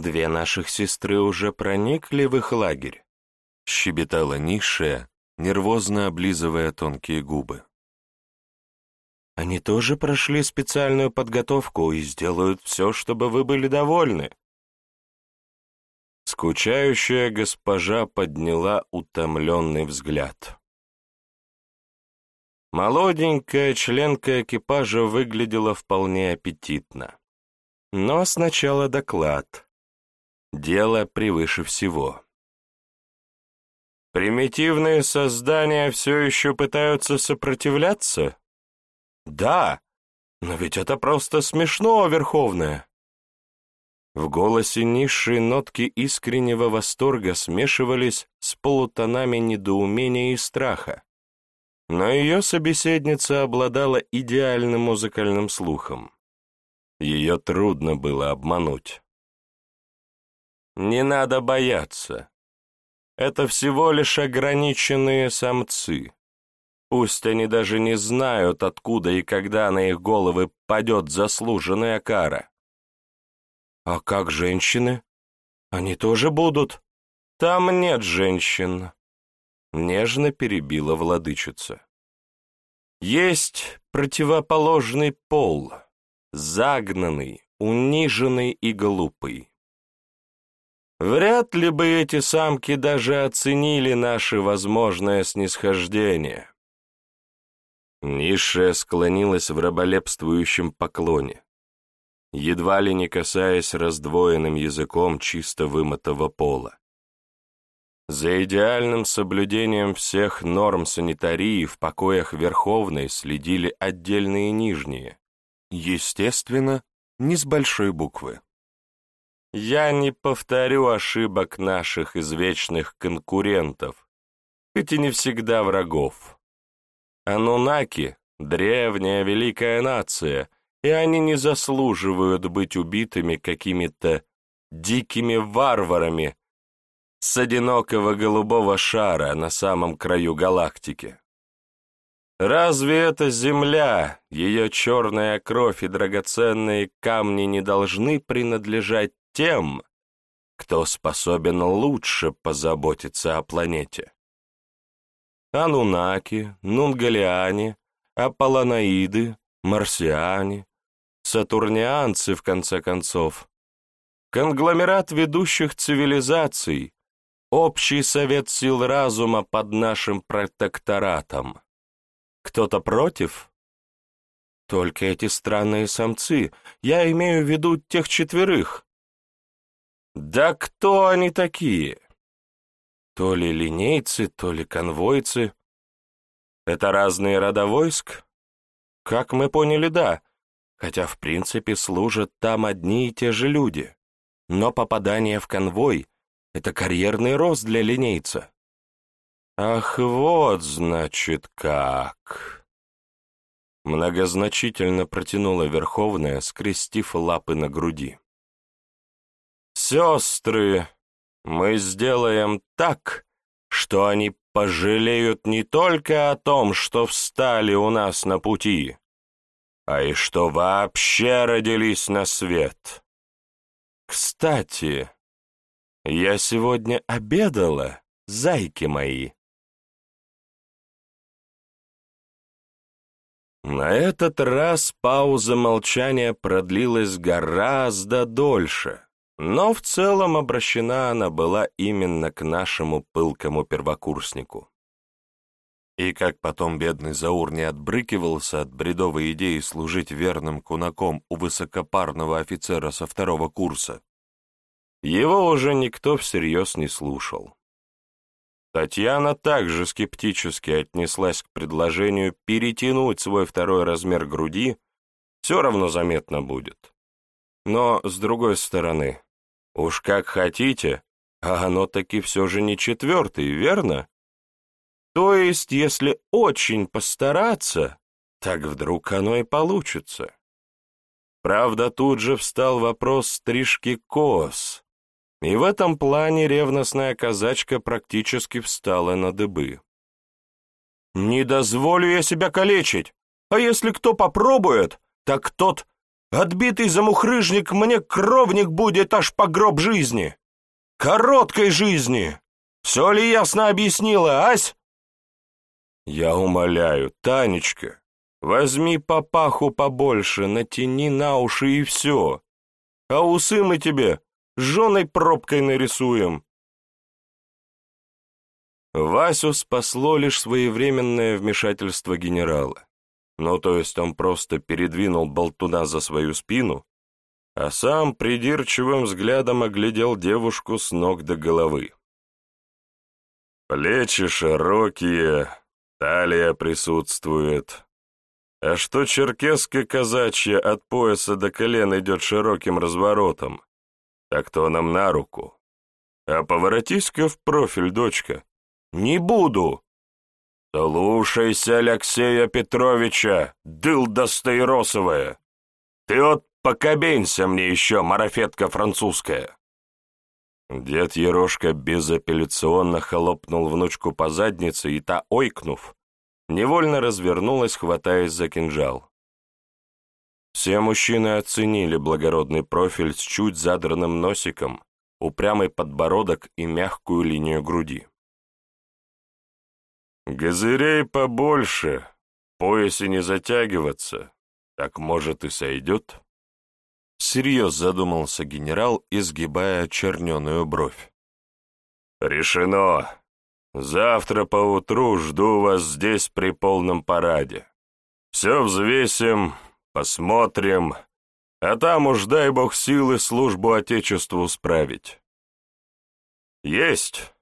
Две наших сестры уже проникли в их лагерь, щебетала низшая, нервозно облизывая тонкие губы. Они тоже прошли специальную подготовку и сделают все, чтобы вы были довольны. Скучающая госпожа подняла утомленный взгляд. Молоденькая членка экипажа выглядела вполне аппетитно. Но сначала доклад. Дело превыше всего. Примитивные создания все еще пытаются сопротивляться? Да, но ведь это просто смешно, Верховная. В голосе низшей нотки искреннего восторга смешивались с полутонами недоумения и страха. Но ее собеседница обладала идеальным музыкальным слухом. Ее трудно было обмануть. Не надо бояться. Это всего лишь ограниченные самцы. Пусть они даже не знают, откуда и когда на их головы падет заслуженная кара. А как женщины? Они тоже будут? Там нет женщин. Нежно перебила владычица. Есть противоположный пол — загнанный, униженный и глупый. Вряд ли бы эти самки даже оценили наше возможное снисхождение. Низшая склонилась в раболепствующем поклоне, едва ли не касаясь раздвоенным языком чисто вымытого пола. За идеальным соблюдением всех норм санитарии в покоях Верховной следили отдельные нижние, Естественно, не с большой буквы. Я не повторю ошибок наших извечных конкурентов, хоть и не всегда врагов. Анунаки — древняя великая нация, и они не заслуживают быть убитыми какими-то дикими варварами с одинокого голубого шара на самом краю галактики. Разве эта земля, ее черная кровь и драгоценные камни не должны принадлежать тем, кто способен лучше позаботиться о планете? Анунаки, нунгалиане, аполлонаиды, марсиане, сатурнианцы, в конце концов. Конгломерат ведущих цивилизаций, общий совет сил разума под нашим протекторатом. Кто-то против? Только эти странные самцы. Я имею в виду тех четверых. Да кто они такие? То ли линейцы, то ли конвойцы. Это разные рода войск? Как мы поняли, да. Хотя, в принципе, служат там одни и те же люди. Но попадание в конвой — это карьерный рост для линейца. «Ах, вот, значит, как!» Многозначительно протянула Верховная, скрестив лапы на груди. «Сестры, мы сделаем так, что они пожалеют не только о том, что встали у нас на пути, а и что вообще родились на свет. Кстати, я сегодня обедала, зайки мои». На этот раз пауза молчания продлилась гораздо дольше, но в целом обращена она была именно к нашему пылкому первокурснику. И как потом бедный Заур не отбрыкивался от бредовой идеи служить верным кунаком у высокопарного офицера со второго курса, его уже никто всерьез не слушал. Татьяна также скептически отнеслась к предложению перетянуть свой второй размер груди, все равно заметно будет. Но, с другой стороны, уж как хотите, а оно таки все же не четвертый, верно? То есть, если очень постараться, так вдруг оно и получится. Правда, тут же встал вопрос стрижки кос, и в этом плане ревностная казачка практически встала на дыбы. «Не дозволю я себя калечить, а если кто попробует, так тот Отбитый замухрыжник мне кровник будет аж по гроб жизни. Короткой жизни. Все ли ясно объяснила, ась? Я умоляю, Танечка, возьми папаху побольше, натяни на уши и все. А усы мы тебе жженой пробкой нарисуем. Васю спасло лишь своевременное вмешательство генерала. Ну, то есть он просто передвинул болтуна за свою спину, а сам придирчивым взглядом оглядел девушку с ног до головы. Плечи широкие, талия присутствует. А что черкеска казачья от пояса до колен идет широким разворотом, так то нам на руку. А поворотись-ка в профиль, дочка. Не буду. «Слушайся Алексея Петровича, дылда стаиросовая! Ты от покобенься мне еще, марафетка французская!» Дед Ерошка безапелляционно хлопнул внучку по заднице, и та, ойкнув, невольно развернулась, хватаясь за кинжал. Все мужчины оценили благородный профиль с чуть задранным носиком, упрямый подбородок и мягкую линию груди. Газырей побольше, поясе не затягиваться, так, может, и сойдет? Всерьез задумался генерал, изгибая черненую бровь. Решено. Завтра поутру жду вас здесь при полном параде. Все взвесим, посмотрим, а там уж дай бог силы службу Отечеству справить. Есть.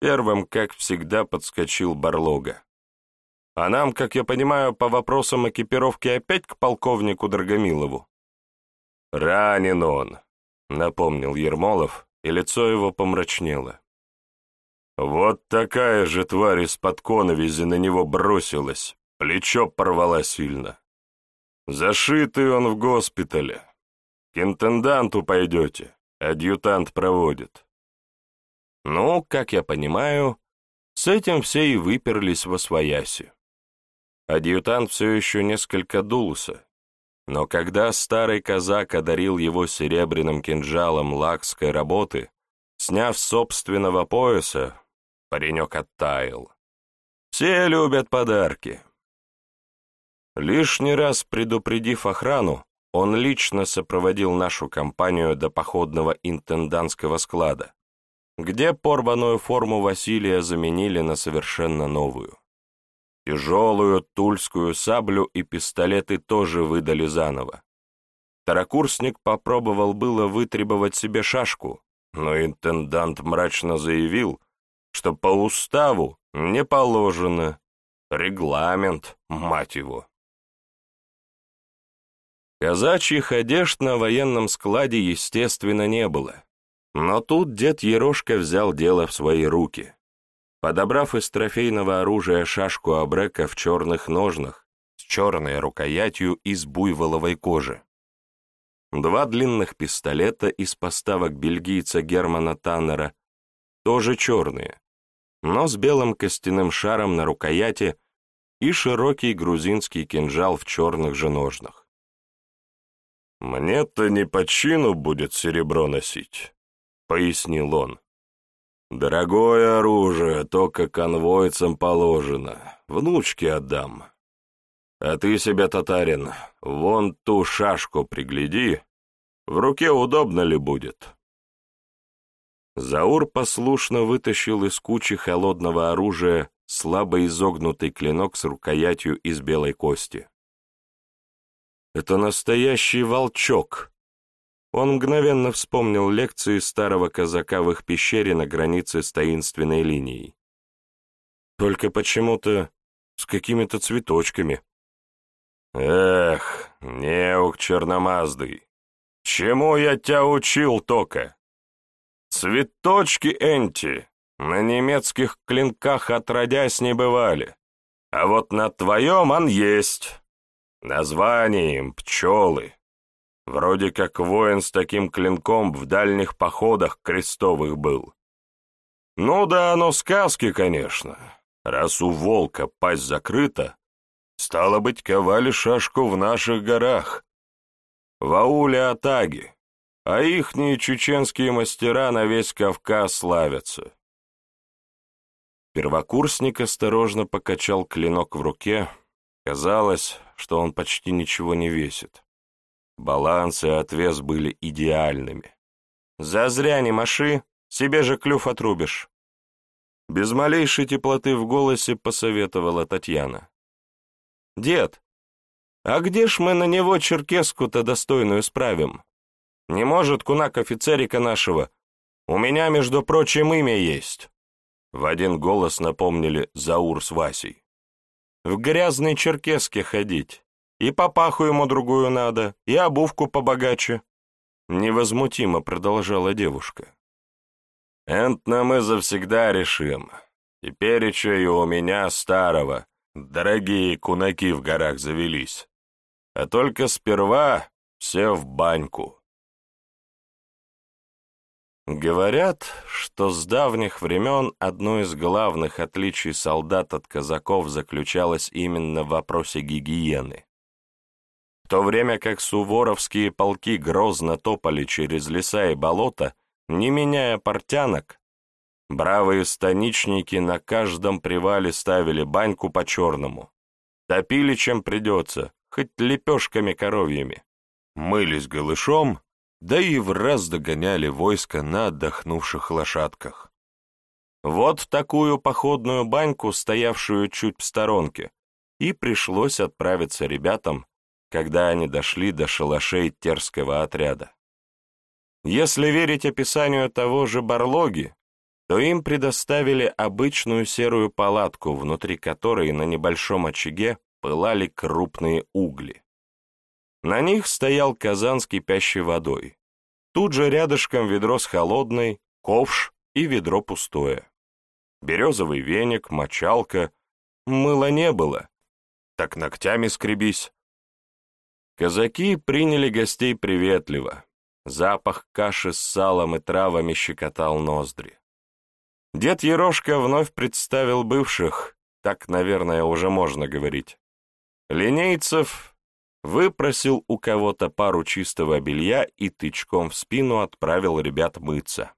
Первым, как всегда, подскочил Барлога. А нам, как я понимаю, по вопросам экипировки опять к полковнику Драгомилову. «Ранен он», — напомнил Ермолов, и лицо его помрачнело. Вот такая же тварь из-под коновизи на него бросилась, плечо порвала сильно. Зашитый он в госпитале. К интенданту пойдете, адъютант проводит. Ну, как я понимаю, с этим все и выперлись во свояси. Адъютант все еще несколько дулся, но когда старый казак одарил его серебряным кинжалом лакской работы, сняв собственного пояса, паренек оттаял. Все любят подарки. Лишний раз предупредив охрану, он лично сопроводил нашу компанию до походного интендантского склада, где порванную форму Василия заменили на совершенно новую. Тяжелую тульскую саблю и пистолеты тоже выдали заново. Второкурсник попробовал было вытребовать себе шашку, но интендант мрачно заявил, что по уставу не положено. Регламент, мать его. Казачьих одежд на военном складе, естественно, не было. Но тут дед Ерошка взял дело в свои руки. Подобрав из трофейного оружия шашку абрека в черных ножнах, с черной рукоятью из буйволовой кожи. Два длинных пистолета из поставок бельгийца Германа Таннера, тоже черные, но с белым костяным шаром на рукояти и широкий грузинский кинжал в черных же ножнах. «Мне-то не по чину будет серебро носить», — пояснил он. «Дорогое оружие, только конвойцам положено, внучке отдам. А ты себе, татарин, вон ту шашку пригляди, в руке удобно ли будет?» Заур послушно вытащил из кучи холодного оружия слабо изогнутый клинок с рукоятью из белой кости. «Это настоящий волчок», он мгновенно вспомнил лекции старого казака в их пещере на границе с таинственной линией. Только почему-то с какими-то цветочками. «Эх, неук черномаздый, чему я тебя учил только? Цветочки энти на немецких клинках отродясь не бывали, а вот на твоем он есть. Название им пчелы». Вроде как воин с таким клинком в дальних походах крестовых был. Ну да, оно сказки, конечно. Раз у волка пасть закрыта, стало быть, ковали шашку в наших горах. в ауле Атаги, а ихние чеченские мастера на весь Кавказ славятся. Первокурсник осторожно покачал клинок в руке. Казалось, что он почти ничего не весит. Баланс и отвес были идеальными. «Зазря не маши, себе же клюв отрубишь». Без малейшей теплоты в голосе посоветовала Татьяна. «Дед, а где ж мы на него черкеску-то достойную справим? Не может кунак офицерика нашего. У меня, между прочим, имя есть». В один голос напомнили Заур с Васей. «В грязной черкеске ходить. И папаху ему другую надо, и обувку побогаче». Невозмутимо продолжала девушка. «Энтно мы завсегда решим. Теперь еще и у меня старого. Дорогие кунаки в горах завелись. А только сперва все в баньку. Говорят, что с давних времен одно из главных отличий солдат от казаков заключалось именно в вопросе гигиены. В то время как суворовские полки грозно топали через леса и болота, не меняя портянок, бравые станичники на каждом привале ставили баньку по-черному, топили чем придется, хоть лепешками коровьями, мылись голышом, да и в раз догоняли войско на отдохнувших лошадках. Вот такую походную баньку, стоявшую чуть в сторонке, и пришлось отправиться ребятам, когда они дошли до шалашей терского отряда. Если верить описанию того же Барлоги, то им предоставили обычную серую палатку, внутри которой на небольшом очаге пылали крупные угли. На них стоял казан с кипящей водой. Тут же рядышком ведро с холодной, ковш и ведро пустое. Березовый веник, мочалка. Мыла не было. Так ногтями скребись. Казаки приняли гостей приветливо. Запах каши с салом и травами щекотал ноздри. Дед Ерошка вновь представил бывших, так, наверное, уже можно говорить. Линейцев выпросил у кого-то пару чистого белья и тычком в спину отправил ребят мыться.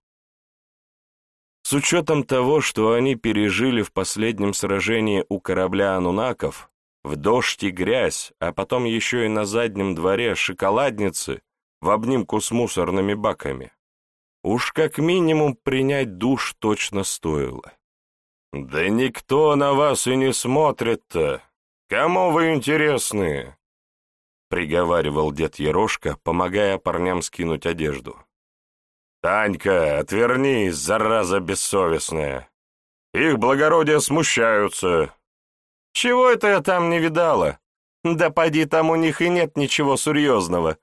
С учетом того, что они пережили в последнем сражении у корабля анунаков, в дождь и грязь, а потом еще и на заднем дворе шоколадницы в обнимку с мусорными баками, уж как минимум принять душ точно стоило. «Да никто на вас и не смотрит-то! Кому вы интересны?» — приговаривал дед Ерошка, помогая парням скинуть одежду. «Танька, отвернись, зараза бессовестная! Их благородие смущаются!» «Чего это я там не видала? Да поди, там у них и нет ничего серьезного!»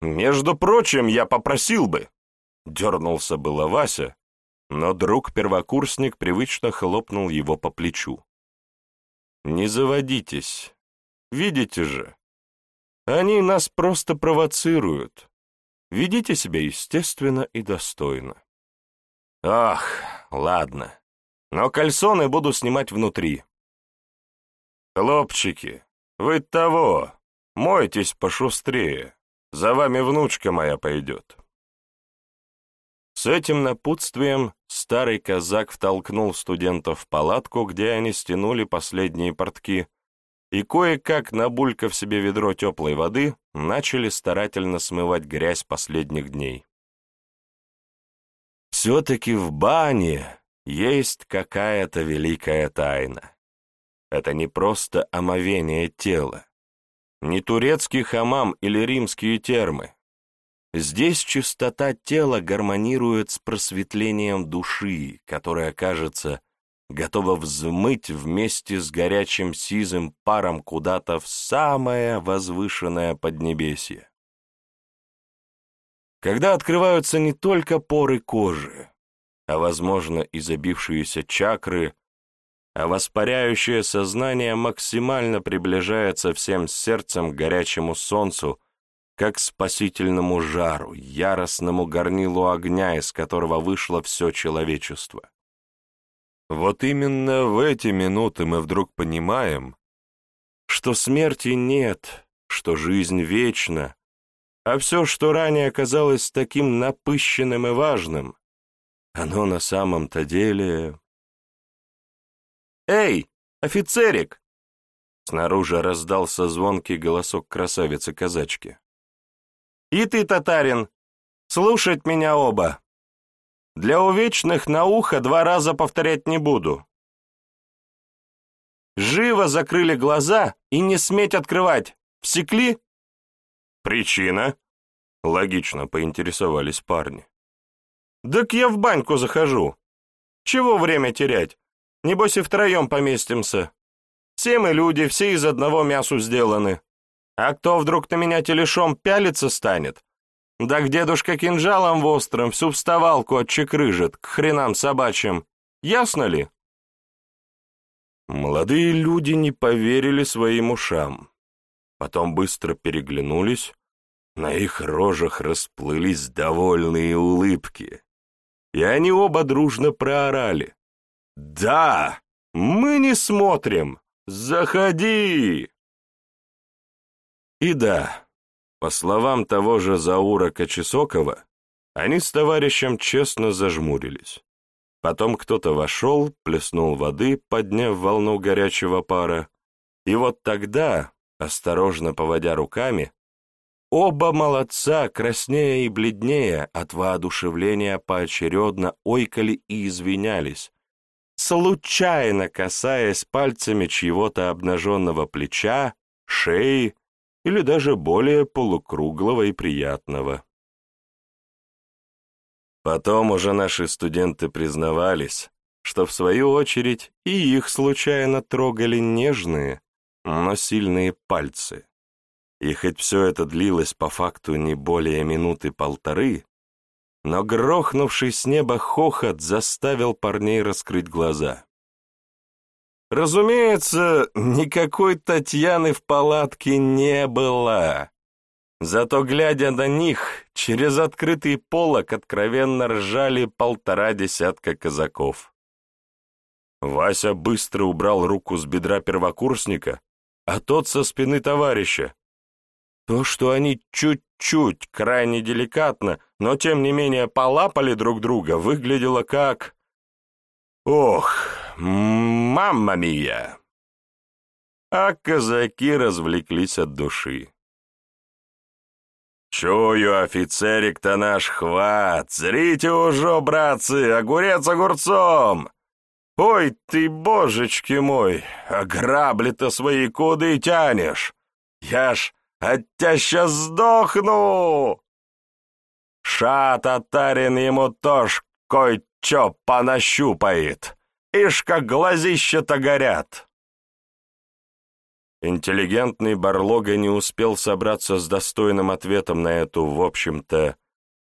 «Между прочим, я попросил бы!» — дернулся было Вася, но друг-первокурсник привычно хлопнул его по плечу. «Не заводитесь. Видите же, они нас просто провоцируют. Ведите себя естественно и достойно. Ах, ладно. Но кальсоны буду снимать внутри. Хлопчики, вы того, мойтесь пошустрее. За вами внучка моя пойдет. С этим напутствием старый казак втолкнул студентов в палатку, где они стянули последние портки, и кое-как, набулькав себе ведро теплой воды, начали старательно смывать грязь последних дней. Все-таки в бане есть какая-то великая тайна. Это не просто омовение тела, не турецкий хамам или римские термы. Здесь чистота тела гармонирует с просветлением души, которая, кажется, готова взмыть вместе с горячим сизым паром куда-то в самое возвышенное поднебесье. Когда открываются не только поры кожи, а, возможно, и забившиеся чакры, а воспаряющее сознание максимально приближается всем сердцем к горячему солнцу, как спасительному жару, яростному горнилу огня, из которого вышло все человечество. Вот именно в эти минуты мы вдруг понимаем, что смерти нет, что жизнь вечна, а все, что ранее казалось таким напыщенным и важным, оно на самом-то деле... «Эй, офицерик!» Снаружи раздался звонкий голосок красавицы-казачки. «И ты, татарин, слушать меня оба! Для увечных на ухо два раза повторять не буду. Живо закрыли глаза и не сметь открывать. Всекли?» «Причина?» — логично поинтересовались парни. «Так я в баньку захожу. Чего время терять? Небось и втроем поместимся. Все мы люди, все из одного мясу сделаны. А кто вдруг на меня телешом пялиться станет? Да к дедушка кинжалом в остром всю вставалку отчекрыжит, к хренам собачьим. Ясно ли?» Молодые люди не поверили своим ушам. Потом быстро переглянулись, на их рожах расплылись довольные улыбки. И они оба дружно проорали. «Да, мы не смотрим! Заходи!» И да, по словам того же Заура Кочесокова, они с товарищем честно зажмурились. Потом кто-то вошел, плеснул воды, подняв волну горячего пара, и вот тогда, осторожно поводя руками, оба молодца, краснея и бледнее от воодушевления поочередно ойкали и извинялись, случайно касаясь пальцами чьего-то обнаженного плеча, шеи или даже более полукруглого и приятного. Потом уже наши студенты признавались, что в свою очередь и их случайно трогали нежные, но сильные пальцы. И хоть все это длилось по факту не более минуты полторы, но грохнувший с неба хохот заставил парней раскрыть глаза. Разумеется, никакой Татьяны в палатке не было. Зато, глядя на них, через открытый полок откровенно ржали полтора десятка казаков. Вася быстро убрал руку с бедра первокурсника, а тот со спины товарища. То, что они чуть-чуть, крайне деликатно, но тем не менее полапали друг друга, выглядело как... Ох, мамма мия! А казаки развлеклись от души. «Чую, офицерик-то наш хват! Зрите уже, братцы, огурец огурцом! Ой ты, божечки мой, а грабли-то свои куды тянешь? Я ж от тебя сейчас сдохну!» Ша татарин ему тоже кой-чё понащупает, ишь как глазища-то горят. Интеллигентный Барлога не успел собраться с достойным ответом на эту, в общем-то,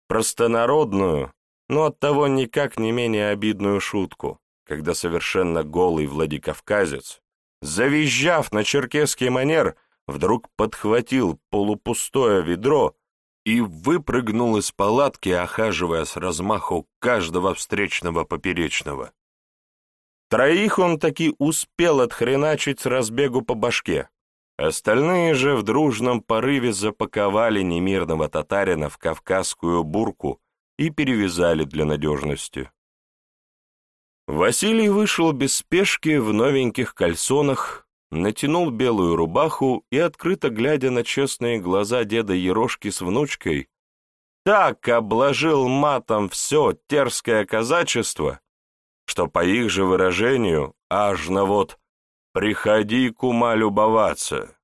простонародную, но оттого никак не менее обидную шутку, когда совершенно голый Владикавказец, завизжав на черкесский манер, вдруг подхватил полупустое ведро и выпрыгнул из палатки, охаживая с размаху каждого встречного поперечного. Троих он таки успел отхреначить с разбегу по башке. Остальные же в дружном порыве запаковали немирного татарина в кавказскую бурку и перевязали для надежности. Василий вышел без спешки в новеньких кальсонах, натянул белую рубаху и, открыто глядя на честные глаза деда Ерошки с внучкой, так обложил матом все терское казачество, что по их же выражению аж на вот «приходи, кума, любоваться».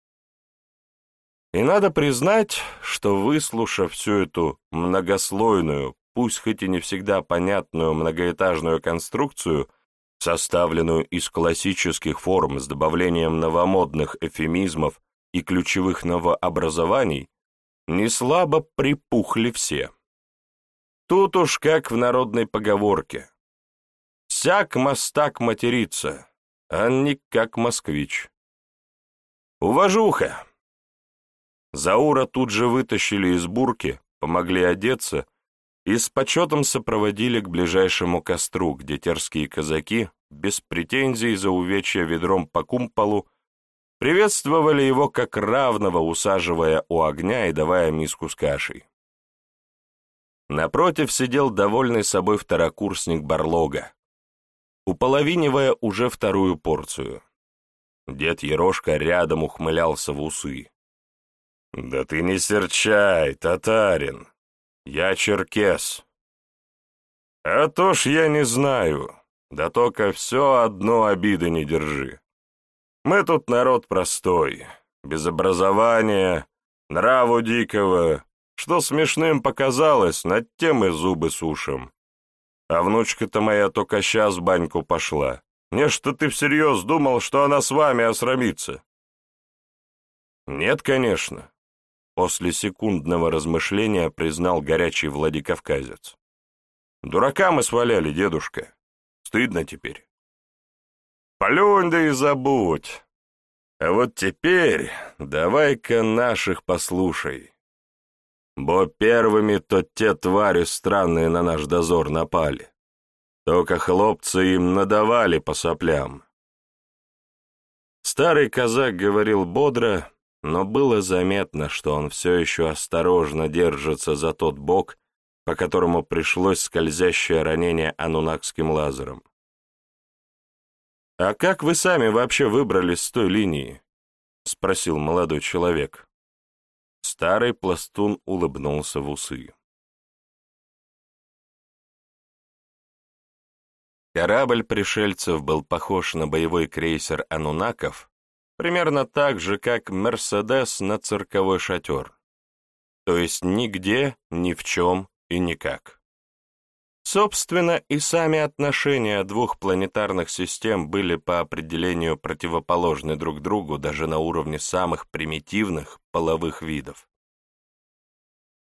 И надо признать, что выслушав всю эту многослойную, пусть хоть и не всегда понятную многоэтажную конструкцию, составленную из классических форм с добавлением новомодных эфемизмов и ключевых новообразований, не слабо припухли все. Тут уж как в народной поговорке Всяк мастак матерится, а не как москвич. Уважуха! Заура тут же вытащили из бурки, помогли одеться и с почетом сопроводили к ближайшему костру, где терские казаки, без претензий за увечья ведром по кумполу, приветствовали его как равного, усаживая у огня и давая миску с кашей. Напротив сидел довольный собой второкурсник Барлога, уполовинивая уже вторую порцию. Дед Ерошка рядом ухмылялся в усы. «Да ты не серчай, татарин! Я черкес!» «А то ж я не знаю, да только все одно обиды не держи. Мы тут народ простой, без образования, нраву дикого, что смешным показалось, над тем и зубы сушим. А внучка-то моя только сейчас в баньку пошла. Не что ты всерьез думал, что она с вами осрамится? Нет, конечно. После секундного размышления признал горячий Владикавказец. Дурака мы сваляли, дедушка. Стыдно теперь. Полюнь да и забудь. А вот теперь давай-ка наших послушай. Бо первыми то те твари странные на наш дозор напали. Только хлопцы им надавали по соплям. Старый казак говорил бодро, но было заметно, что он все еще осторожно держится за тот бок, по которому пришлось скользящее ранение анунакским лазером. «А как вы сами вообще выбрались с той линии?» — спросил молодой человек. Старый пластун улыбнулся в усы. Корабль пришельцев был похож на боевой крейсер «Анунаков», примерно так же, как «Мерседес» на цирковой шатер. То есть нигде, ни в чем и никак. Собственно, и сами отношения двух планетарных систем были по определению противоположны друг другу даже на уровне самых примитивных половых видов.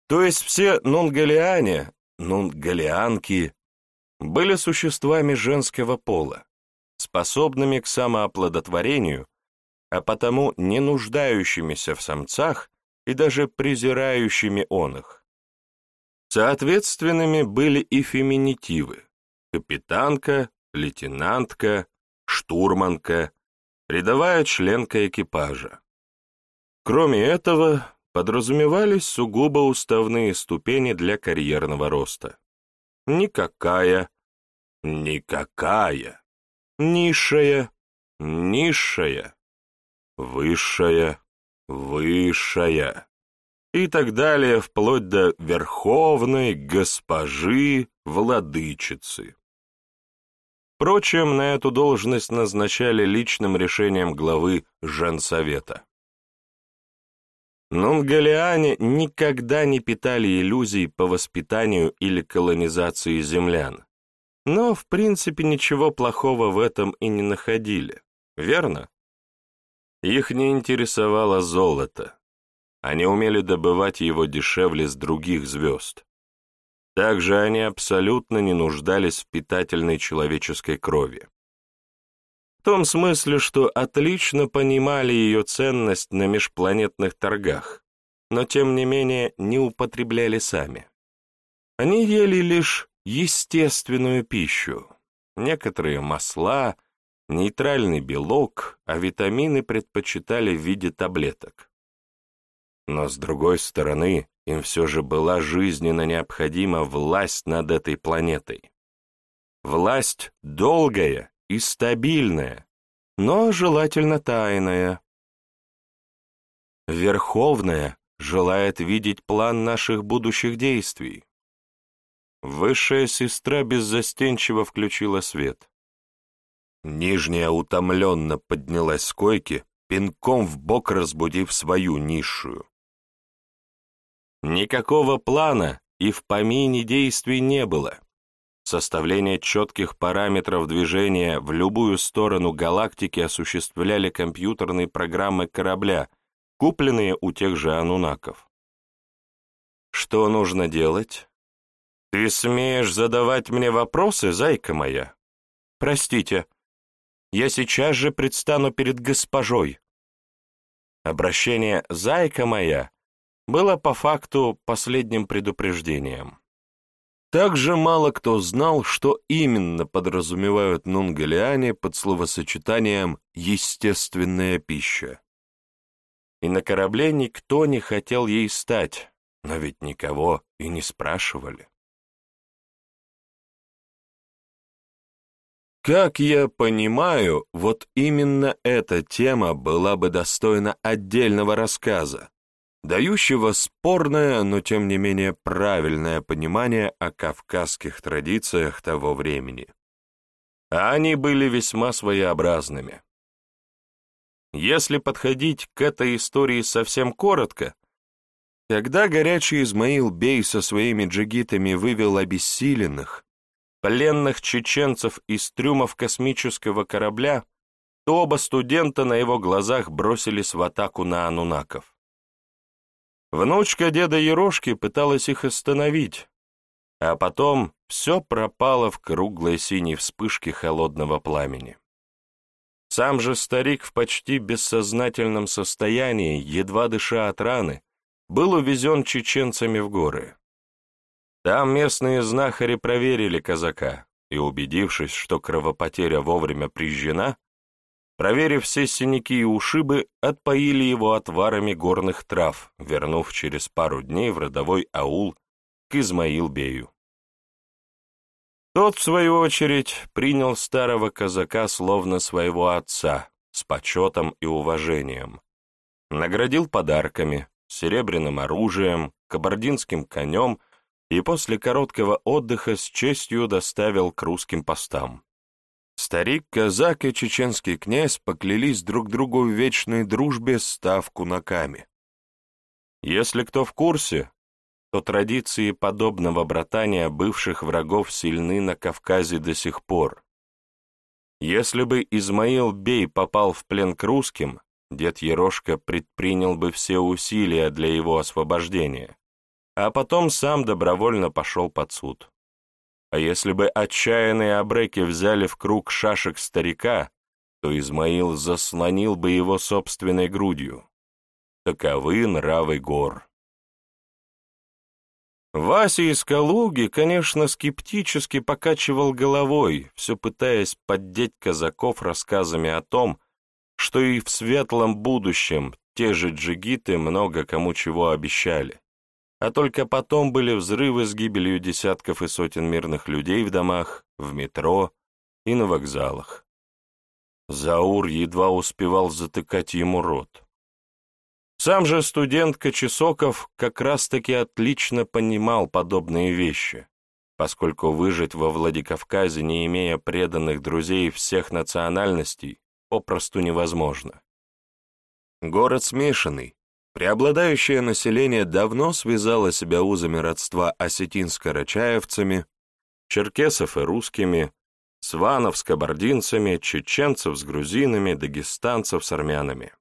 То есть все нунгалиане, нунгалианки, были существами женского пола, способными к самооплодотворению, а потому не нуждающимися в самцах и даже презирающими он их. Соответственными были и феминитивы – капитанка, лейтенантка, штурманка, рядовая членка экипажа. Кроме этого, подразумевались сугубо уставные ступени для карьерного роста. Никакая, никакая, низшая, низшая, высшая, высшая и так далее, вплоть до верховной госпожи владычицы. Впрочем, на эту должность назначали личным решением главы женсовета. Нунгалиане никогда не питали иллюзий по воспитанию или колонизации землян, но, в принципе, ничего плохого в этом и не находили, верно? Их не интересовало золото, они умели добывать его дешевле с других звезд. Также они абсолютно не нуждались в питательной человеческой крови. В том смысле, что отлично понимали ее ценность на межпланетных торгах, но тем не менее не употребляли сами. Они ели лишь естественную пищу, некоторые масла, нейтральный белок, а витамины предпочитали в виде таблеток. Но, с другой стороны, им все же была жизненно необходима власть над этой планетой. Власть долгая и стабильная, но желательно тайная. Верховная желает видеть план наших будущих действий. Высшая сестра беззастенчиво включила свет. Нижняя утомленно поднялась с койки, пинком в бок разбудив свою низшую. Никакого плана и в помине действий не было. Составление четких параметров движения в любую сторону галактики осуществляли компьютерные программы корабля, купленные у тех же анунаков. Что нужно делать? Ты смеешь задавать мне вопросы, зайка моя? Простите, я сейчас же предстану перед госпожой. Обращение «зайка моя» было по факту последним предупреждением. Также мало кто знал, что именно подразумевают нунгалиане под словосочетанием «естественная пища». и на корабле никто не хотел ей стать, но ведь никого и не спрашивали. Как я понимаю, вот именно эта тема была бы достойна отдельного рассказа, дающего спорное, но тем не менее правильное понимание о кавказских традициях того времени. А они были весьма своеобразными. Если подходить к этой истории совсем коротко, когда горячий Измаил Бей со своими джигитами вывел обессиленных, пленных чеченцев из трюмов космического корабля, то оба студента на его глазах бросились в атаку на анунаков. Внучка деда Ерошки пыталась их остановить, а потом все пропало в круглой синей вспышке холодного пламени. Сам же старик в почти бессознательном состоянии, едва дыша от раны, был увезен чеченцами в горы. Там местные знахари проверили казака и, убедившись, что кровопотеря вовремя прижжена, проверив все синяки и ушибы, отпоили его отварами горных трав, вернув через пару дней в родовой аул к Измаил-бею. Тот, в свою очередь, принял старого казака словно своего отца, с почетом и уважением. Наградил подарками, серебряным оружием, кабардинским конем — и после короткого отдыха с честью доставил к русским постам. Старик, казак и чеченский князь поклялись друг другу в вечной дружбе, став кунаками. Если кто в курсе, то традиции подобного братания бывших врагов сильны на Кавказе до сих пор. Если бы Измаил Бей попал в плен к русским, дед Ерошка предпринял бы все усилия для его освобождения а потом сам добровольно пошел под суд. А если бы отчаянные абреки взяли в круг шашек старика, то Измаил заслонил бы его собственной грудью. Таковы нравы гор. Вася из Калуги, конечно, скептически покачивал головой, все пытаясь поддеть казаков рассказами о том, что и в светлом будущем те же джигиты много кому чего обещали а только потом были взрывы с гибелью десятков и сотен мирных людей в домах, в метро и на вокзалах. Заур едва успевал затыкать ему рот. Сам же студент Кочесоков как раз-таки отлично понимал подобные вещи, поскольку выжить во Владикавказе, не имея преданных друзей всех национальностей, попросту невозможно. Город смешанный, Преобладающее население давно связало себя узами родства осетин с карачаевцами, черкесов и русскими, сванов с кабардинцами, чеченцев с грузинами, дагестанцев с армянами.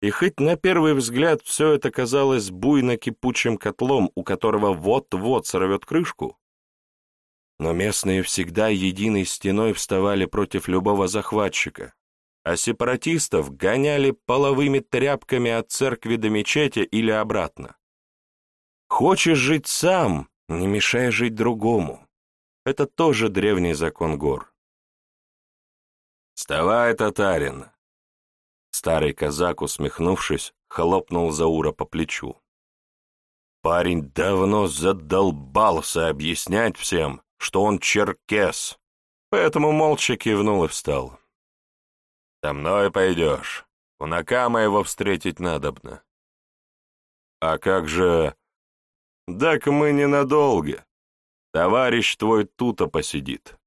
И хоть на первый взгляд все это казалось буйно кипучим котлом, у которого вот-вот сорвет крышку, но местные всегда единой стеной вставали против любого захватчика, а сепаратистов гоняли половыми тряпками от церкви до мечети или обратно. Хочешь жить сам, не мешай жить другому. Это тоже древний закон гор. «Вставай, татарин!» Старый казак, усмехнувшись, хлопнул Заура по плечу. Парень давно задолбался объяснять всем, что он черкес, поэтому молча кивнул и встал. «Со мной пойдешь. Кунака моего встретить надобно». «А как же...» «Так мы ненадолго. Товарищ твой туто посидит.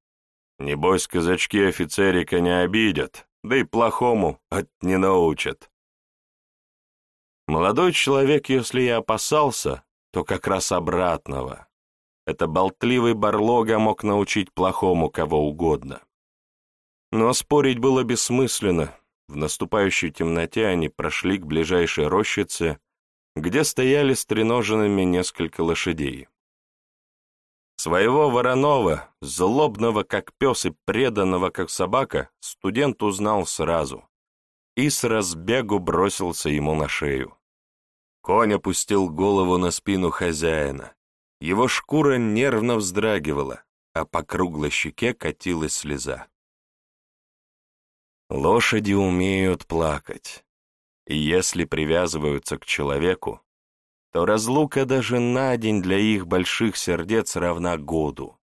Небось, казачки офицерика не обидят, да и плохому от не научат». Молодой человек, если я опасался, то как раз обратного. Это болтливый барлога мог научить плохому кого угодно. Но спорить было бессмысленно. В наступающей темноте они прошли к ближайшей рощице, где стояли стреноженными несколько лошадей. Своего Воронова, злобного как пес и преданного как собака, студент узнал сразу и с разбегу бросился ему на шею. Конь опустил голову на спину хозяина. Его шкура нервно вздрагивала, а по круглой щеке катилась слеза. Лошади умеют плакать. И если привязываются к человеку, то разлука даже на день для их больших сердец равна году.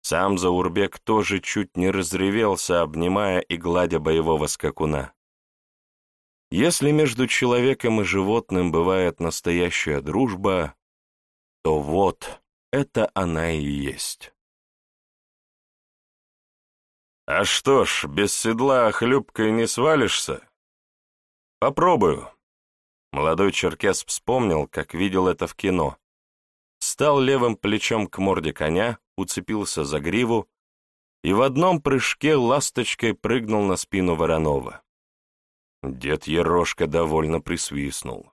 Сам Заурбек тоже чуть не разревелся, обнимая и гладя боевого скакуна. Если между человеком и животным бывает настоящая дружба, то вот это она и есть. «А что ж, без седла хлюпкой не свалишься?» «Попробую». Молодой черкес вспомнил, как видел это в кино. Стал левым плечом к морде коня, уцепился за гриву и в одном прыжке ласточкой прыгнул на спину Воронова. Дед Ерошка довольно присвистнул.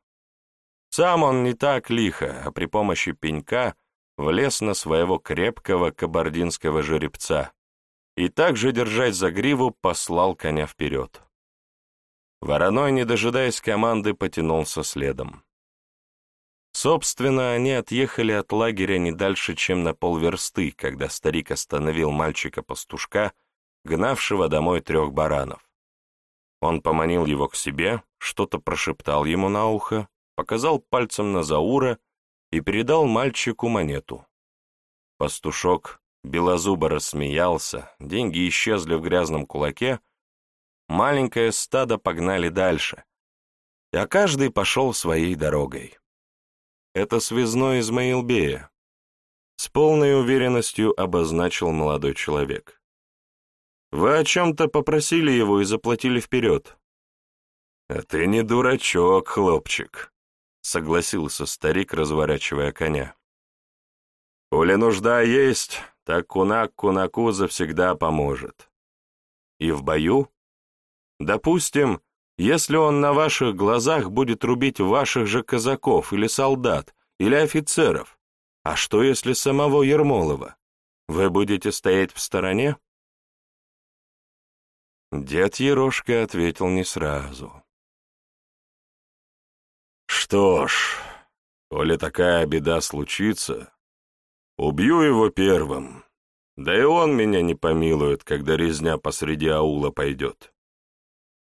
Сам он не так лихо, а при помощи пенька влез на своего крепкого кабардинского жеребца и также, держась за гриву, послал коня вперед. Вороной, не дожидаясь команды, потянулся следом. Собственно, они отъехали от лагеря не дальше, чем на полверсты, когда старик остановил мальчика-пастушка, гнавшего домой трех баранов. Он поманил его к себе, что-то прошептал ему на ухо, показал пальцем на Заура и передал мальчику монету. Пастушок белозубо рассмеялся, деньги исчезли в грязном кулаке, маленькое стадо погнали дальше, а каждый пошел своей дорогой. Это связной Измаил Бея. С полной уверенностью обозначил молодой человек. Вы о чем-то попросили его и заплатили вперед. А ты не дурачок, хлопчик, согласился старик, разворачивая коня. Коли нужда есть, так кунак кунаку завсегда поможет. И в бою? Допустим, если он на ваших глазах будет рубить ваших же казаков или солдат, или офицеров, а что если самого Ермолова? Вы будете стоять в стороне? Дед Ерошка ответил не сразу. Что ж, коли такая беда случится, убью его первым, да и он меня не помилует, когда резня посреди аула пойдет.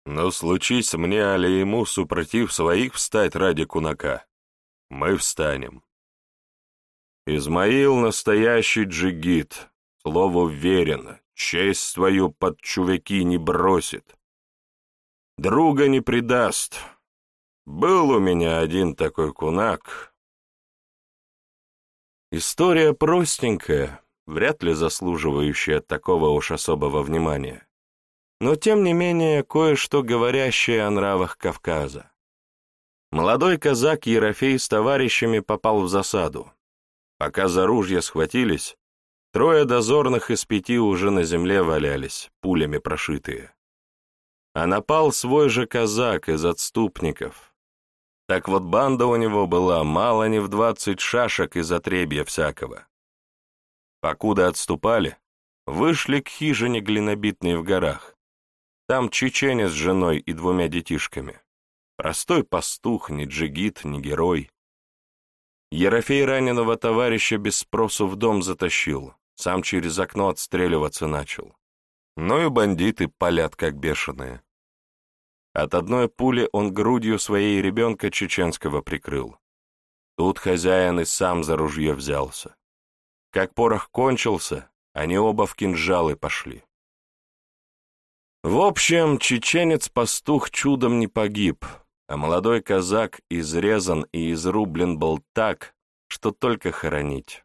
Но случись мне, али ему, супротив своих, встать ради кунака, мы встанем. Измаил настоящий джигит, слову верен, честь свою под чуваки не бросит. Друга не предаст. Был у меня один такой кунак. История простенькая, вряд ли заслуживающая такого уж особого внимания но тем не менее кое-что говорящее о нравах Кавказа. Молодой казак Ерофей с товарищами попал в засаду. Пока за ружья схватились, трое дозорных из пяти уже на земле валялись, пулями прошитые. А напал свой же казак из отступников. Так вот банда у него была мало не в двадцать шашек из отребья всякого. Покуда отступали, вышли к хижине глинобитной в горах. Там чеченец с женой и двумя детишками. Простой пастух, ни джигит, ни герой. Ерофей раненого товарища без спросу в дом затащил, сам через окно отстреливаться начал. Ну и бандиты палят, как бешеные. От одной пули он грудью своей ребенка чеченского прикрыл. Тут хозяин и сам за ружье взялся. Как порох кончился, они оба в кинжалы пошли. В общем, чеченец-пастух чудом не погиб, а молодой казак изрезан и изрублен был так, что только хоронить.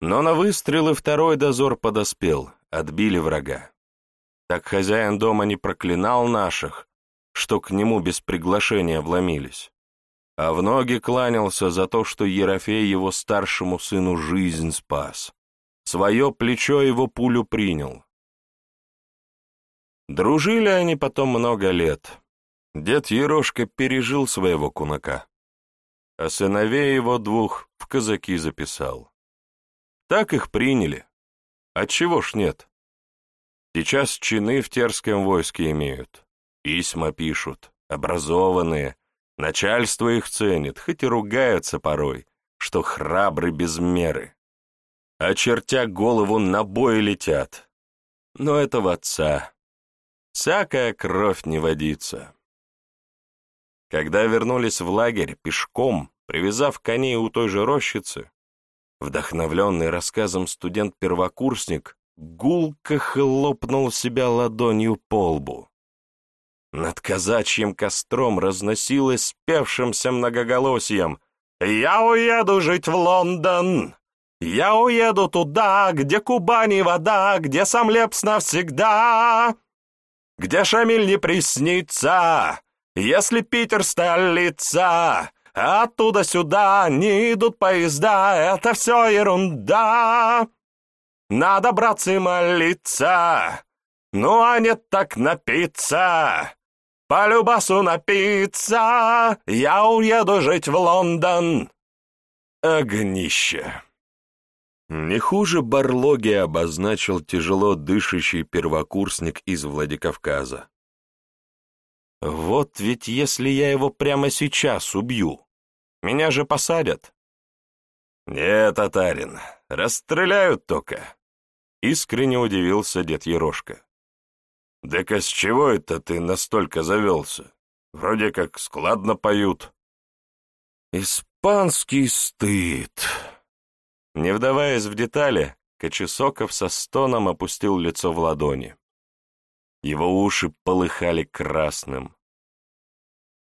Но на выстрелы второй дозор подоспел, отбили врага. Так хозяин дома не проклинал наших, что к нему без приглашения вломились, а в ноги кланялся за то, что Ерофей его старшему сыну жизнь спас. Свое плечо его пулю принял, Дружили они потом много лет. Дед Ерошка пережил своего кунака, а сыновей его двух в казаки записал. Так их приняли. Отчего ж нет? Сейчас чины в терском войске имеют. Письма пишут, образованные. Начальство их ценит, хоть и ругаются порой, что храбры без меры. Очертя голову на бой летят. Но это в отца, Всякая кровь не водится. Когда вернулись в лагерь пешком, привязав коней у той же рощицы, вдохновленный рассказом студент-первокурсник гулко хлопнул себя ладонью по лбу. Над казачьим костром разносилось спевшимся многоголосием «Я уеду жить в Лондон! Я уеду туда, где Кубани вода, где сам Лепс навсегда, где Шамиль не приснится, если Питер столица, оттуда сюда не идут поезда, это все ерунда. Надо, братцы, молиться, ну а нет так напиться». По любасу напиться, я уеду жить в Лондон. Огнище. Не хуже Барлоги обозначил тяжело дышащий первокурсник из Владикавказа. Вот ведь если я его прямо сейчас убью, меня же посадят. Нет, татарин, расстреляют только. Искренне удивился дед Ерошка. «Да-ка с чего это ты настолько завелся? Вроде как складно поют». «Испанский стыд!» Не вдаваясь в детали, Кочесоков со стоном опустил лицо в ладони. Его уши полыхали красным.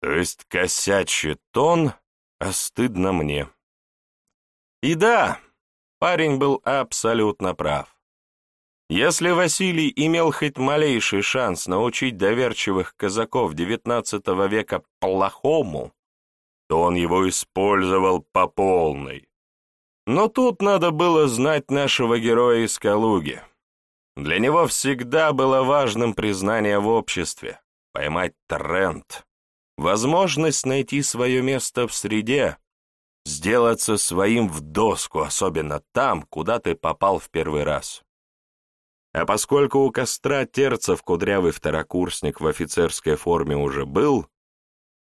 То есть косячий тон, а стыдно мне. И да, парень был абсолютно прав. Если Василий имел хоть малейший шанс научить доверчивых казаков XIX века плохому, то он его использовал по полной. Но тут надо было знать нашего героя из Калуги. Для него всегда было важным признание в обществе, поймать тренд, возможность найти свое место в среде, сделаться своим в доску, особенно там, куда ты попал в первый раз. А поскольку у костра Терцев кудрявый второкурсник в офицерской форме уже был,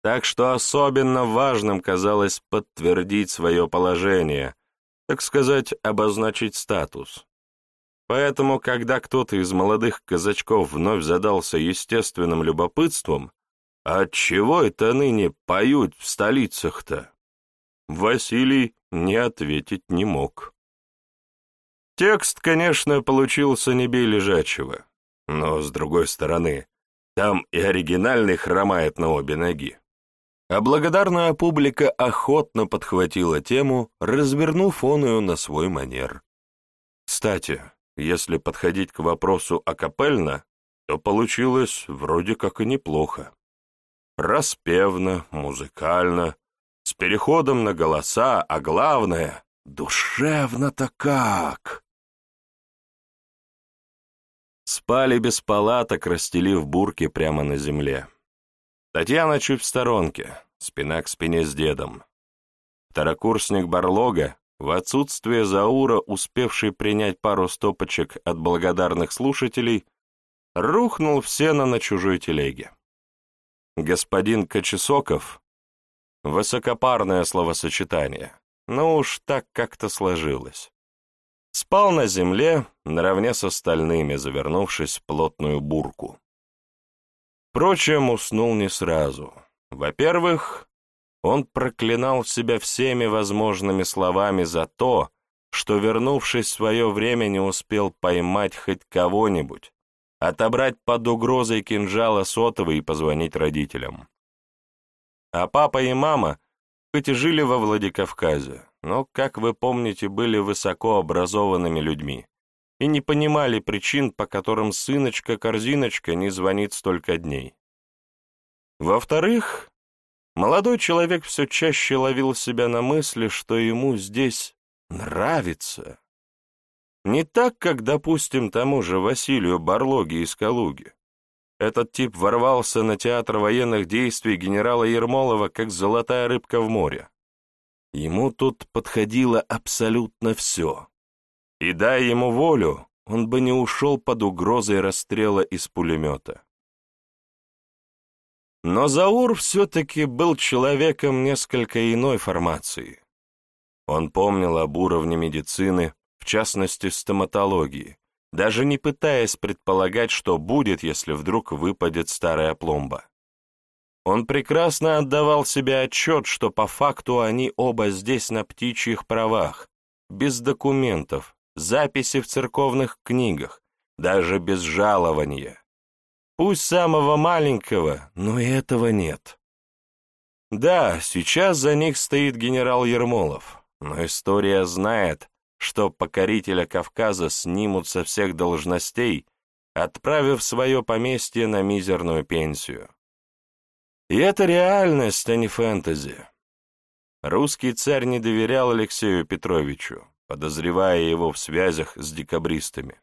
так что особенно важным казалось подтвердить свое положение, так сказать, обозначить статус. Поэтому, когда кто-то из молодых казачков вновь задался естественным любопытством, отчего это ныне поют в столицах-то, Василий не ответить не мог. Текст, конечно, получился не бей лежачего, но, с другой стороны, там и оригинальный хромает на обе ноги. А благодарная публика охотно подхватила тему, развернув оную на свой манер. Кстати, если подходить к вопросу акапельно, то получилось вроде как и неплохо. Распевно, музыкально, с переходом на голоса, а главное — душевно-то как! Спали без палаток, расстелив бурки прямо на земле. Татьяна чуть в сторонке, спина к спине с дедом. Второкурсник Барлога, в отсутствие Заура, успевший принять пару стопочек от благодарных слушателей, рухнул в сено на чужой телеге. Господин Кочесоков — высокопарное словосочетание, но уж так как-то сложилось. Спал на земле, наравне с остальными, завернувшись в плотную бурку. Впрочем, уснул не сразу. Во-первых, он проклинал себя всеми возможными словами за то, что, вернувшись в свое время, не успел поймать хоть кого-нибудь, отобрать под угрозой кинжала сотовый и позвонить родителям. А папа и мама хоть и жили во Владикавказе, но, как вы помните, были высокообразованными людьми и не понимали причин, по которым сыночка-корзиночка не звонит столько дней. Во-вторых, молодой человек все чаще ловил себя на мысли, что ему здесь нравится. Не так, как, допустим, тому же Василию Барлоге из Калуги. Этот тип ворвался на театр военных действий генерала Ермолова, как золотая рыбка в море. Ему тут подходило абсолютно все. И дай ему волю, он бы не ушел под угрозой расстрела из пулемета. Но Заур все-таки был человеком несколько иной формации. Он помнил об уровне медицины, в частности стоматологии, даже не пытаясь предполагать, что будет, если вдруг выпадет старая пломба. Он прекрасно отдавал себе отчет, что по факту они оба здесь на птичьих правах, без документов, записи в церковных книгах, даже без жалования. Пусть самого маленького, но и этого нет. Да, сейчас за них стоит генерал Ермолов, но история знает, что покорителя Кавказа снимут со всех должностей, отправив свое поместье на мизерную пенсию. И это реальность, а не фэнтези. Русский царь не доверял Алексею Петровичу, подозревая его в связях с декабристами.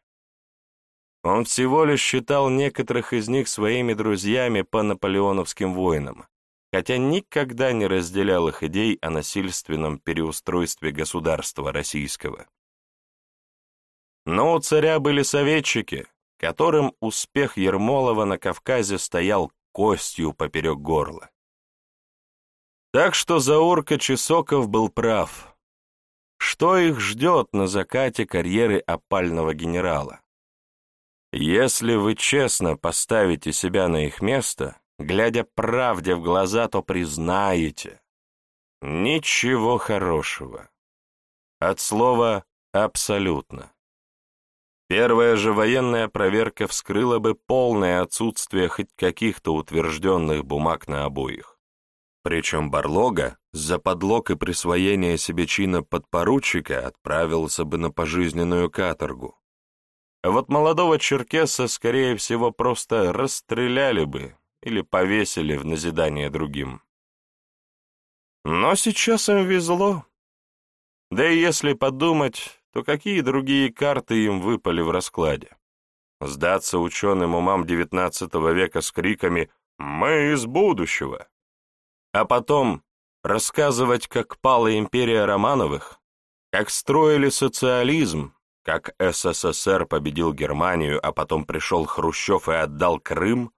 Он всего лишь считал некоторых из них своими друзьями по наполеоновским войнам, хотя никогда не разделял их идей о насильственном переустройстве государства российского. Но у царя были советчики, которым успех Ермолова на Кавказе стоял костью поперек горла. Так что Заурка Чесоков был прав. Что их ждет на закате карьеры опального генерала? Если вы честно поставите себя на их место, глядя правде в глаза, то признаете. Ничего хорошего. От слова «абсолютно». Первая же военная проверка вскрыла бы полное отсутствие хоть каких-то утвержденных бумаг на обоих. Причем Барлога за подлог и присвоение себе чина подпоручика отправился бы на пожизненную каторгу, а вот молодого черкеса, скорее всего, просто расстреляли бы или повесили в назидание другим. Но сейчас им везло. Да и если подумать, то какие другие карты им выпали в раскладе? Сдаться ученым умам XIX века с криками «Мы из будущего!» А потом рассказывать, как пала империя Романовых, как строили социализм, как СССР победил Германию, а потом пришел Хрущев и отдал Крым,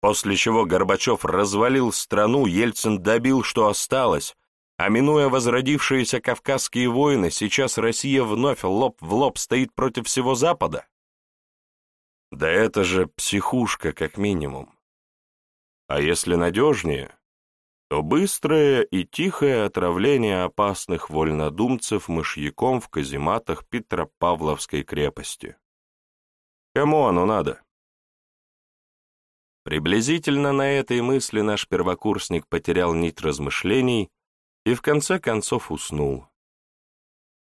после чего Горбачев развалил страну, Ельцин добил, что осталось, а минуя возродившиеся Кавказские войны, сейчас Россия вновь лоб в лоб стоит против всего Запада? Да это же психушка, как минимум. А если надежнее, то быстрое и тихое отравление опасных вольнодумцев мышьяком в казематах Петропавловской крепости. Кому оно надо? Приблизительно на этой мысли наш первокурсник потерял нить размышлений и в конце концов уснул.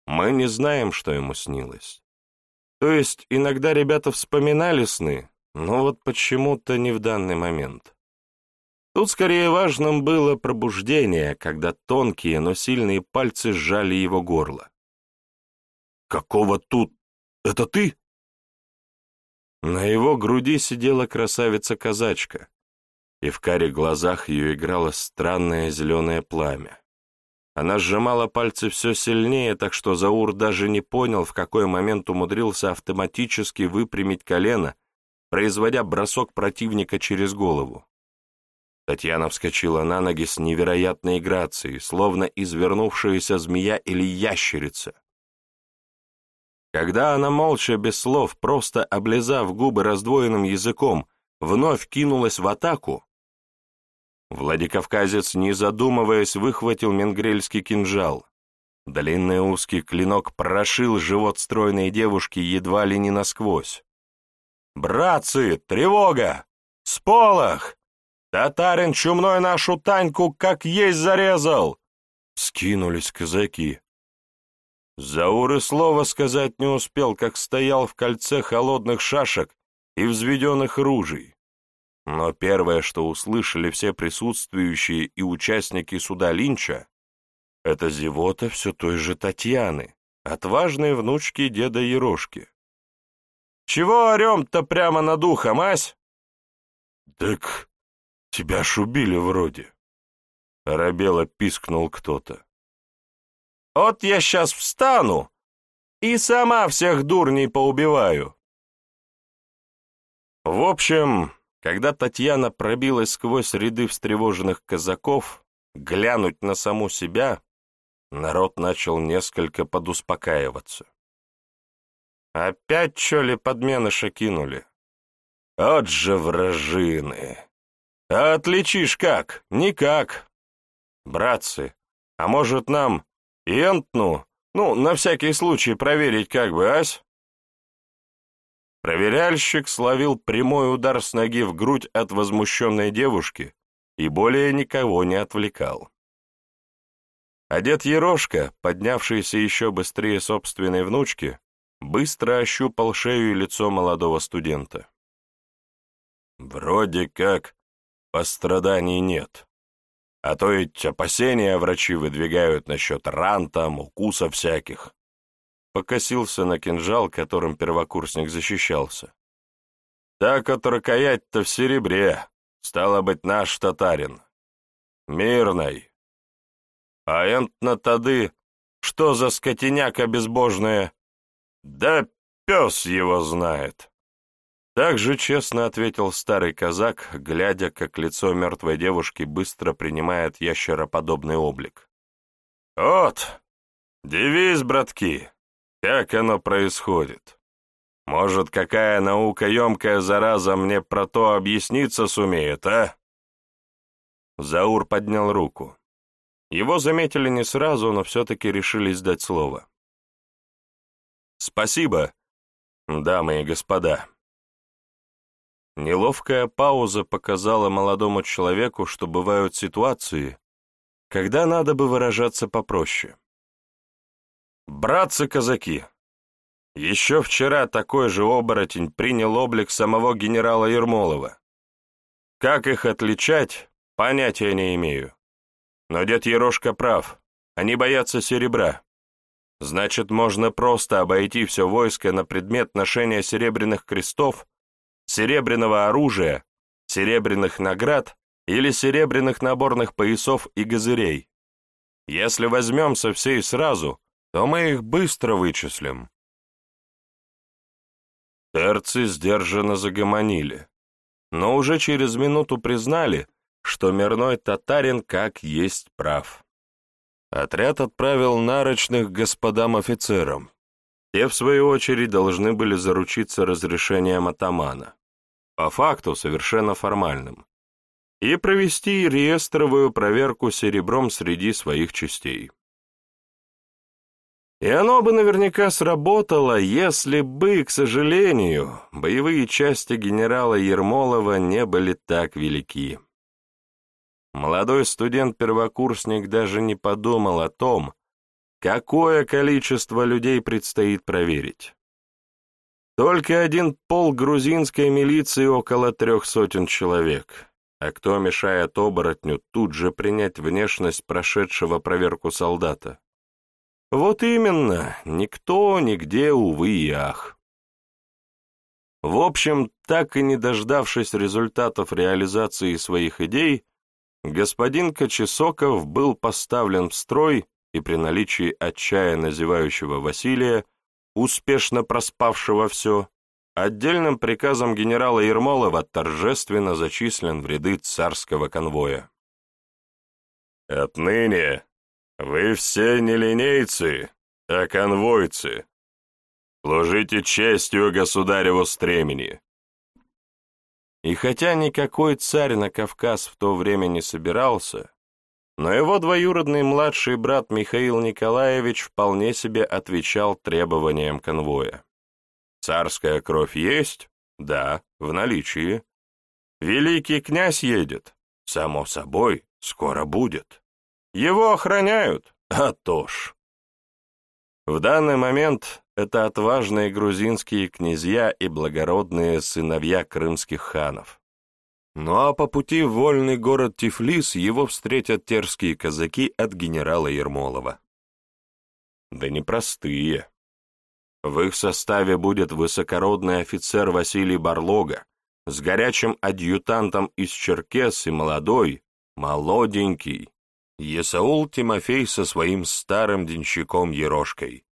Мы не знаем, что ему снилось. То есть иногда ребята вспоминали сны, но вот почему-то не в данный момент. Тут скорее важным было пробуждение, когда тонкие, но сильные пальцы сжали его горло. «Какого тут? Это ты?» На его груди сидела красавица-казачка, и в каре глазах ее играло странное зеленое пламя. Она сжимала пальцы все сильнее, так что Заур даже не понял, в какой момент умудрился автоматически выпрямить колено, производя бросок противника через голову. Татьяна вскочила на ноги с невероятной грацией, словно извернувшаяся змея или ящерица. Когда она молча, без слов, просто облизав губы раздвоенным языком, вновь кинулась в атаку, Владикавказец, не задумываясь, выхватил менгрельский кинжал. Длинный узкий клинок прошил живот стройной девушки едва ли не насквозь. «Братцы, тревога! Сполох! Татарин чумной нашу Таньку как есть зарезал!» Скинулись казаки. Заур и слова сказать не успел, как стоял в кольце холодных шашек и взведенных ружей. Но первое, что услышали все присутствующие и участники суда Линча, это зевота все той же Татьяны, отважной внучки деда Ерошки. «Чего орем-то прямо над ухом, ась?» «Так «Тебя ж убили вроде», — оробело пискнул кто-то. «Вот я сейчас встану и сама всех дурней поубиваю». В общем, когда Татьяна пробилась сквозь ряды встревоженных казаков, глянуть на саму себя, народ начал несколько подуспокаиваться. Опять, что ли, подменыша кинули? От же вражины! А отличишь как? Никак. Братцы, а может нам Ентну, ну, на всякий случай проверить как бы, ась? Проверяльщик словил прямой удар с ноги в грудь от возмущенной девушки и более никого не отвлекал. А дед Ерошка, поднявшийся еще быстрее собственной внучки, быстро ощупал шею и лицо молодого студента. Вроде как постраданий нет. А то ведь опасения врачи выдвигают насчет ран там, укусов всяких покосился на кинжал, которым первокурсник защищался. «Так от рукоять-то в серебре, стало быть, наш татарин. Мирный. А энтна тады, что за скотиняка безбожная? Да пес его знает!» Так же честно ответил старый казак, глядя, как лицо мертвой девушки быстро принимает ящероподобный облик. «Вот, девиз, братки, как оно происходит? Может, какая наука емкая зараза мне про то объясниться сумеет, а? Заур поднял руку. Его заметили не сразу, но все-таки решились дать слово. «Спасибо, дамы и господа». Неловкая пауза показала молодому человеку, что бывают ситуации, когда надо бы выражаться попроще. Братцы-казаки! Еще вчера такой же оборотень принял облик самого генерала Ермолова. Как их отличать, понятия не имею. Но дед Ерошка прав, они боятся серебра. Значит, можно просто обойти все войско на предмет ношения серебряных крестов, серебряного оружия, серебряных наград или серебряных наборных поясов и газырей. Если возьмемся все и сразу, то мы их быстро вычислим. Терцы сдержанно загомонили, но уже через минуту признали, что мирной татарин как есть прав. Отряд отправил нарочных господам офицерам. Те, в свою очередь, должны были заручиться разрешением атамана, по факту совершенно формальным, и провести реестровую проверку серебром среди своих частей. И оно бы наверняка сработало, если бы, к сожалению, боевые части генерала Ермолова не были так велики. Молодой студент-первокурсник даже не подумал о том, какое количество людей предстоит проверить. Только один пол грузинской милиции около трех сотен человек. А кто мешает оборотню тут же принять внешность прошедшего проверку солдата? Вот именно, никто, нигде, увы и ах. В общем, так и не дождавшись результатов реализации своих идей, господин Кочесоков был поставлен в строй и при наличии отчаянно зевающего Василия, успешно проспавшего все, отдельным приказом генерала Ермолова торжественно зачислен в ряды царского конвоя. «Отныне вы все не линейцы, а конвойцы. Служите честью государеву стремени. И хотя никакой царь на Кавказ в то время не собирался, но его двоюродный младший брат Михаил Николаевич вполне себе отвечал требованиям конвоя. Царская кровь есть? Да, в наличии. Великий князь едет? Само собой, скоро будет. Его охраняют, а то ж. В данный момент это отважные грузинские князья и благородные сыновья крымских ханов. Ну а по пути в вольный город Тифлис его встретят терские казаки от генерала Ермолова. Да непростые. В их составе будет высокородный офицер Василий Барлога с горячим адъютантом из Черкес и молодой, молоденький, Есаул Тимофей со своим старым денщиком Ерошкой.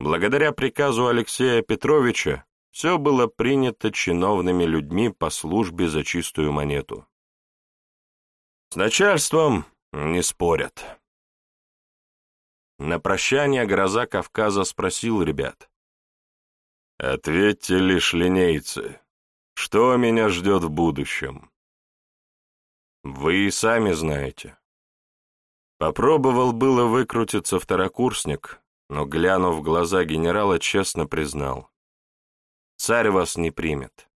Благодаря приказу Алексея Петровича все было принято чиновными людьми по службе за чистую монету. С начальством не спорят. На прощание гроза Кавказа спросил ребят. «Ответьте лишь линейцы, что меня ждет в будущем? Вы и сами знаете. Попробовал было выкрутиться второкурсник, но, глянув в глаза генерала, честно признал. Царь вас не примет.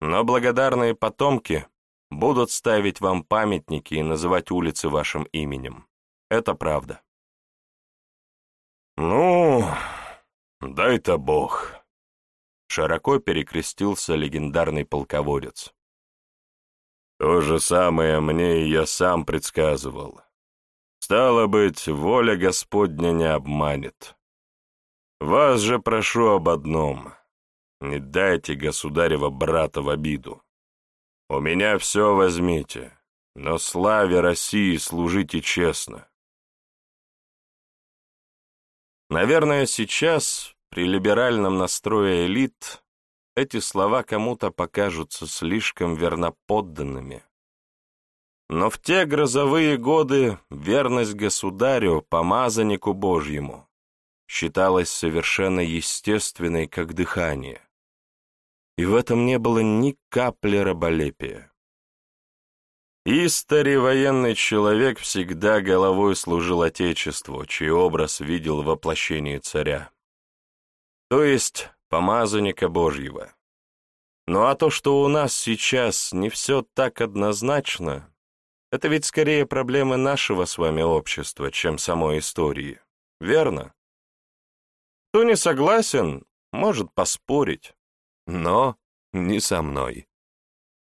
Но благодарные потомки будут ставить вам памятники и называть улицы вашим именем. Это правда. Ну, дай-то бог. Широко перекрестился легендарный полководец. То же самое мне и я сам предсказывал. Стало быть, воля Господня не обманет. Вас же прошу об одном. Не дайте государева брата в обиду. У меня все возьмите, но славе России служите честно. Наверное, сейчас, при либеральном настрое элит, эти слова кому-то покажутся слишком верноподданными. Но в те грозовые годы верность государю, помазаннику Божьему, считалась совершенно естественной, как дыхание. И в этом не было ни капли раболепия. Истори военный человек всегда головой служил Отечеству, чей образ видел воплощение царя. То есть помазанника Божьего. Ну а то, что у нас сейчас не все так однозначно, это ведь скорее проблемы нашего с вами общества, чем самой истории. Верно? Кто не согласен, может поспорить, но не со мной.